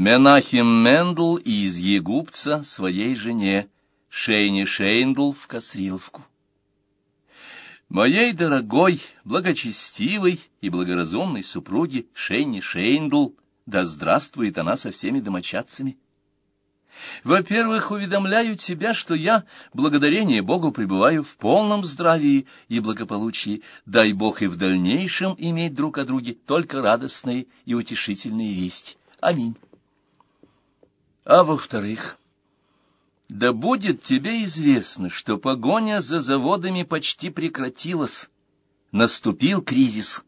Менахим Мендл из Егупца своей жене, Шейне Шейндл в Косриловку. Моей дорогой, благочестивой и благоразумной супруге Шейне Шейндл, да здравствует она со всеми домочадцами. Во-первых, уведомляю тебя, что я, благодарение Богу, пребываю в полном здравии и благополучии. Дай Бог и в дальнейшем иметь друг о друге только радостные и утешительные вести. Аминь. А во-вторых, да будет тебе известно, что погоня за заводами почти прекратилась. Наступил кризис.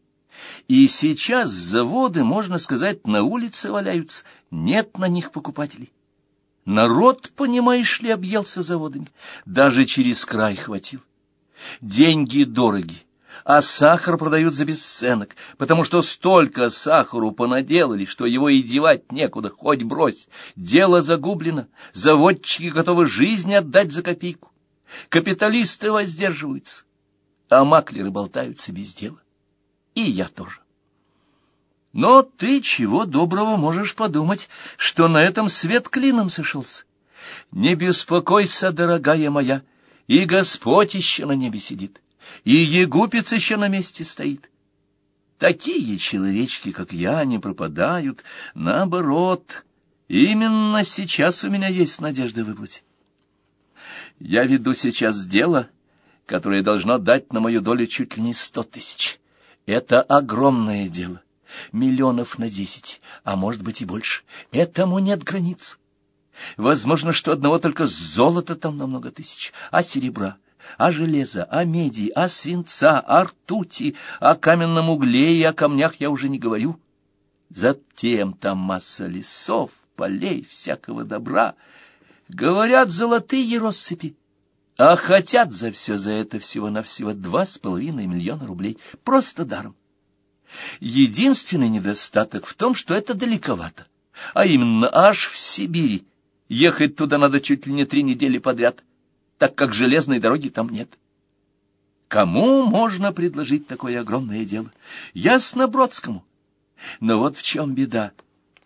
И сейчас заводы, можно сказать, на улице валяются, нет на них покупателей. Народ, понимаешь ли, объелся заводами, даже через край хватил. Деньги дороги, а сахар продают за бесценок, потому что столько сахару понаделали, что его и девать некуда, хоть брось. Дело загублено, заводчики готовы жизнь отдать за копейку. Капиталисты воздерживаются, а маклеры болтаются без дела. И я тоже. Но ты чего доброго можешь подумать, что на этом свет клином сошелся. Не беспокойся, дорогая моя, и Господь еще на небе сидит и егупец еще на месте стоит. Такие человечки, как я, не пропадают. Наоборот, именно сейчас у меня есть надежда выплыть. Я веду сейчас дело, которое должно дать на мою долю чуть ли не сто тысяч. Это огромное дело. Миллионов на десять, а может быть и больше. Этому нет границ. Возможно, что одного только золота там на много тысяч, а серебра о железа, о меди, о свинца, о ртути, о каменном угле и о камнях я уже не говорю. Затем там масса лесов, полей, всякого добра. Говорят, золотые россыпи, а хотят за все за это всего-навсего два с половиной миллиона рублей. Просто даром. Единственный недостаток в том, что это далековато, а именно аж в Сибири. Ехать туда надо чуть ли не три недели подряд — так как железной дороги там нет. Кому можно предложить такое огромное дело? Ясно Бродскому. Но вот в чем беда.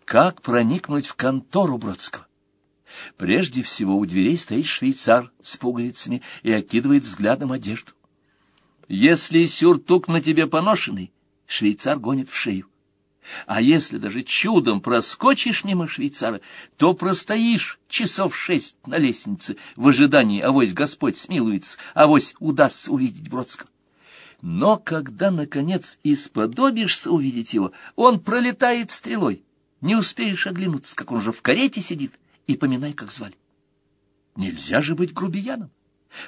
Как проникнуть в контору Бродского? Прежде всего у дверей стоит швейцар с пуговицами и окидывает взглядом одежду. Если сюртук на тебе поношенный, швейцар гонит в шею. А если даже чудом проскочишь мимо швейцара, то простоишь часов шесть на лестнице в ожидании, авось Господь смилуется, авось удастся увидеть Бродского. Но когда, наконец, исподобишься увидеть его, он пролетает стрелой. Не успеешь оглянуться, как он же в карете сидит, и поминай, как звали. Нельзя же быть грубияном.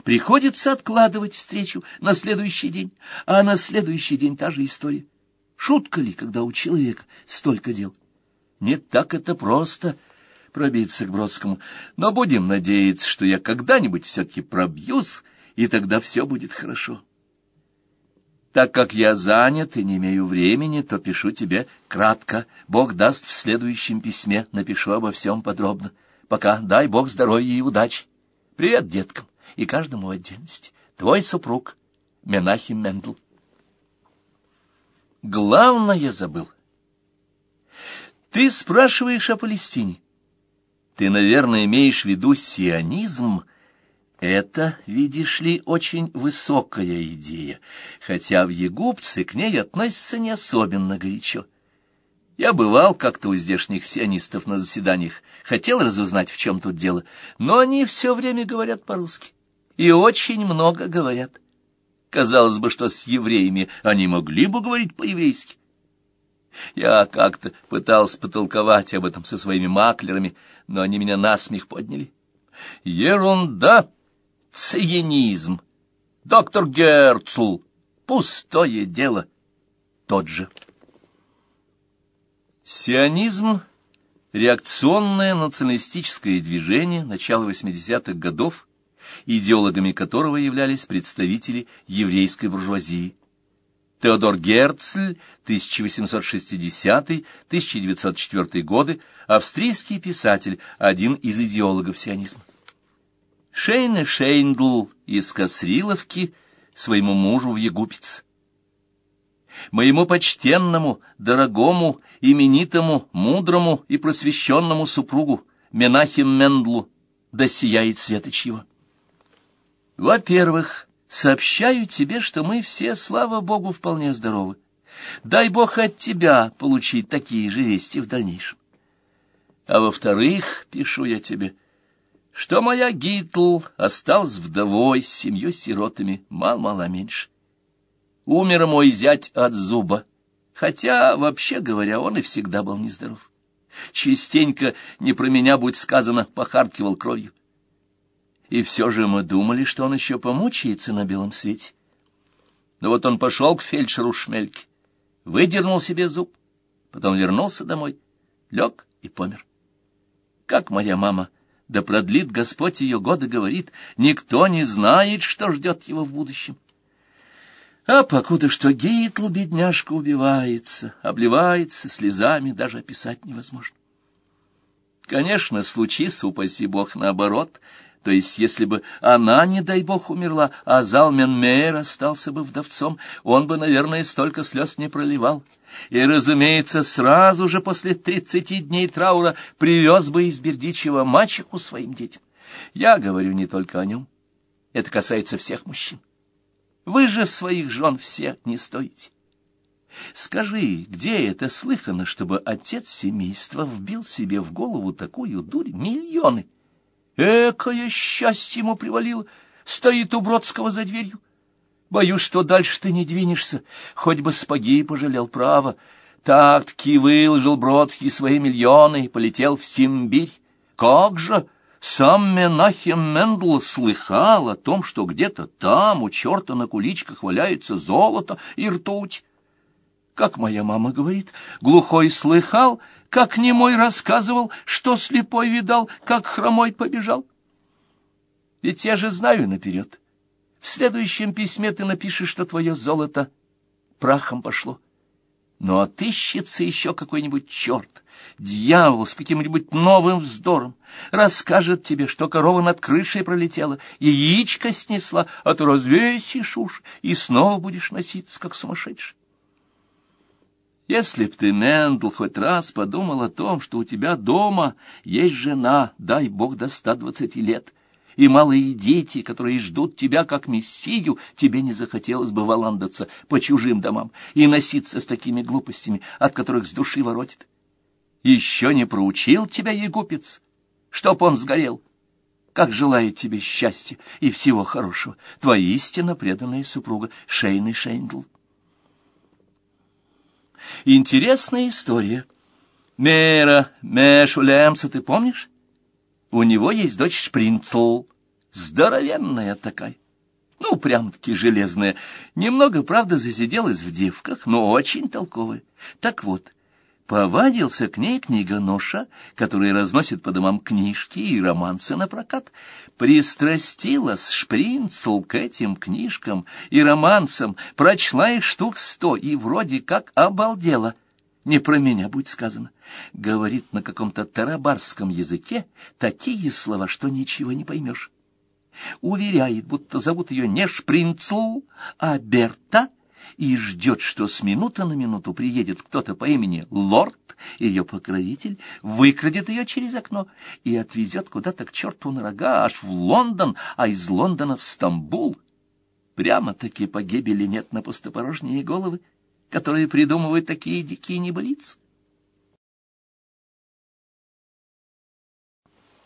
Приходится откладывать встречу на следующий день, а на следующий день та же история. Шутка ли, когда у человека столько дел? Не так это просто пробиться к Бродскому, но будем надеяться, что я когда-нибудь все-таки пробьюсь, и тогда все будет хорошо. Так как я занят и не имею времени, то пишу тебе кратко. Бог даст в следующем письме, напишу обо всем подробно. Пока дай Бог здоровья и удачи. Привет деткам и каждому в отдельности. Твой супруг Менахим Мендл. Главное забыл. Ты спрашиваешь о Палестине. Ты, наверное, имеешь в виду сионизм. Это, видишь ли, очень высокая идея, хотя в Егупце к ней относятся не особенно горячо. Я бывал как-то у здешних сионистов на заседаниях, хотел разузнать, в чем тут дело, но они все время говорят по-русски и очень много говорят. Казалось бы, что с евреями они могли бы говорить по-еврейски. Я как-то пытался потолковать об этом со своими маклерами, но они меня насмех подняли. Ерунда! Циенизм! Доктор Герцл! Пустое дело! Тот же. Сионизм — реакционное националистическое движение начала 80-х годов, идеологами которого являлись представители еврейской буржуазии. Теодор Герцль, 1860-1904 годы, австрийский писатель, один из идеологов сионизма. Шейне Шейндл из Касриловки своему мужу в Егупец. моему почтенному, дорогому, именитому, мудрому и просвещенному супругу Менахим Мендлу, да сияет светоч его. Во-первых, сообщаю тебе, что мы все, слава Богу, вполне здоровы. Дай Бог от тебя получить такие же вести в дальнейшем. А во-вторых, пишу я тебе, что моя Гитл осталась вдовой с семью сиротами, мало-мало меньше. Умер мой зять от зуба, хотя, вообще говоря, он и всегда был нездоров. Частенько, не про меня, будь сказано, похаркивал кровью. И все же мы думали, что он еще помучается на белом свете. Но вот он пошел к фельдшеру Шмельке, выдернул себе зуб, потом вернулся домой, лег и помер. Как моя мама, да продлит Господь ее годы, говорит, никто не знает, что ждет его в будущем. А покуда что Гитл, бедняжка, убивается, обливается слезами, даже описать невозможно. Конечно, случись, упаси бог, наоборот — то есть, если бы она, не дай бог, умерла, а Залмен Мейер остался бы вдовцом, он бы, наверное, столько слез не проливал. И, разумеется, сразу же после тридцати дней траура привез бы из Бердичева мачеху своим детям. Я говорю не только о нем. Это касается всех мужчин. Вы же своих жен все не стоите. Скажи, где это слыхано, чтобы отец семейства вбил себе в голову такую дурь миллионы? Экое счастье ему привалило, стоит у Бродского за дверью. Боюсь, что дальше ты не двинешься, хоть бы спаги пожалел право. Так-таки выложил Бродский свои миллионы и полетел в Симбирь. Как же! Сам Менахем Мендл слыхал о том, что где-то там у черта на куличках валяется золото и ртуть. Как моя мама говорит, глухой слыхал, как немой рассказывал, что слепой видал, как хромой побежал. Ведь я же знаю наперед. В следующем письме ты напишешь, что твое золото прахом пошло. Но отыщется еще какой-нибудь черт, дьявол с каким-нибудь новым вздором, расскажет тебе, что корова над крышей пролетела, яичко снесла, а ты развесишь уж и снова будешь носиться, как сумасшедший. Если б ты, Мендл, хоть раз подумал о том, что у тебя дома есть жена, дай бог до ста двадцати лет, и малые дети, которые ждут тебя как мессию, тебе не захотелось бы валандаться по чужим домам и носиться с такими глупостями, от которых с души воротит. Еще не проучил тебя егупец, чтоб он сгорел. Как желает тебе счастья и всего хорошего, твоя истинно преданная супруга Шейны Шейндл. Интересная история. Мера Мешулемса, ты помнишь? У него есть дочь Шпринцл, здоровенная такая. Ну, прям-таки железная. Немного, правда, засиделась в девках, но очень толковая. Так вот, повадился к ней книгоноша, который разносит по домам книжки и романсы на прокат. Пристрастилась шпринцл к этим книжкам и романсам, прочла их штук сто и вроде как обалдела. Не про меня будет сказано. Говорит на каком-то тарабарском языке такие слова, что ничего не поймешь. Уверяет, будто зовут ее не Шпринцл, а Берта, и ждет, что с минуты на минуту приедет кто-то по имени Лорд, ее покровитель, выкрадет ее через окно и отвезет куда-то к черту на рога, аж в Лондон, а из Лондона в Стамбул. Прямо-таки погибели нет на пустопорожние головы, которые придумывают такие дикие небылицы.